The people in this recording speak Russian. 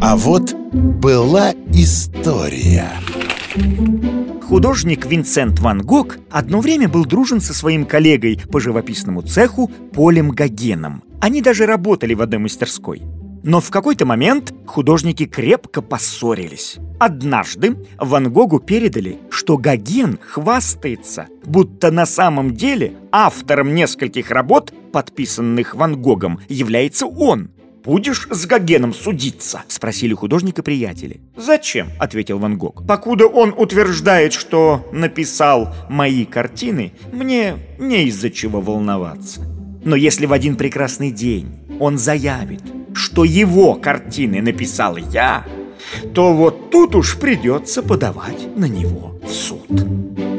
А вот была история. Художник Винсент Ван Гог одно время был дружен со своим коллегой по живописному цеху Полем Гогеном. Они даже работали в одной мастерской. Но в какой-то момент художники крепко поссорились. Однажды Ван Гогу передали, что Гоген хвастается, будто на самом деле автором нескольких работ, подписанных Ван Гогом, является он. «Будешь с Гогеном судиться?» — спросили художника приятели. «Зачем?» — ответил Ван Гог. «Покуда он утверждает, что написал мои картины, мне не из-за чего волноваться. Но если в один прекрасный день он заявит, что его картины написал я, то вот тут уж придется подавать на него в суд».